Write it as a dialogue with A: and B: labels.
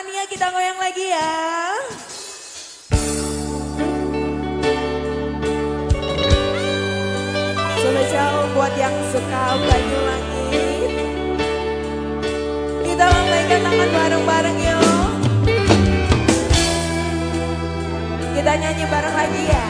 A: tangannya kita goyang lagi ya. Spesial buat yang suka banyu langit. Kita lambaikan tangan bareng-bareng yuk. Kita nyanyi bareng lagi ya.